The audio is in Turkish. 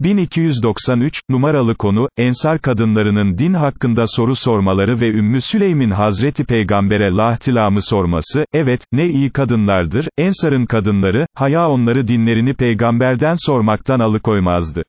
1293, numaralı konu, Ensar kadınlarının din hakkında soru sormaları ve Ümmü Süleym'in Hazreti Peygamber'e lahtilamı sorması, evet, ne iyi kadınlardır, Ensar'ın kadınları, haya onları dinlerini peygamberden sormaktan alıkoymazdı.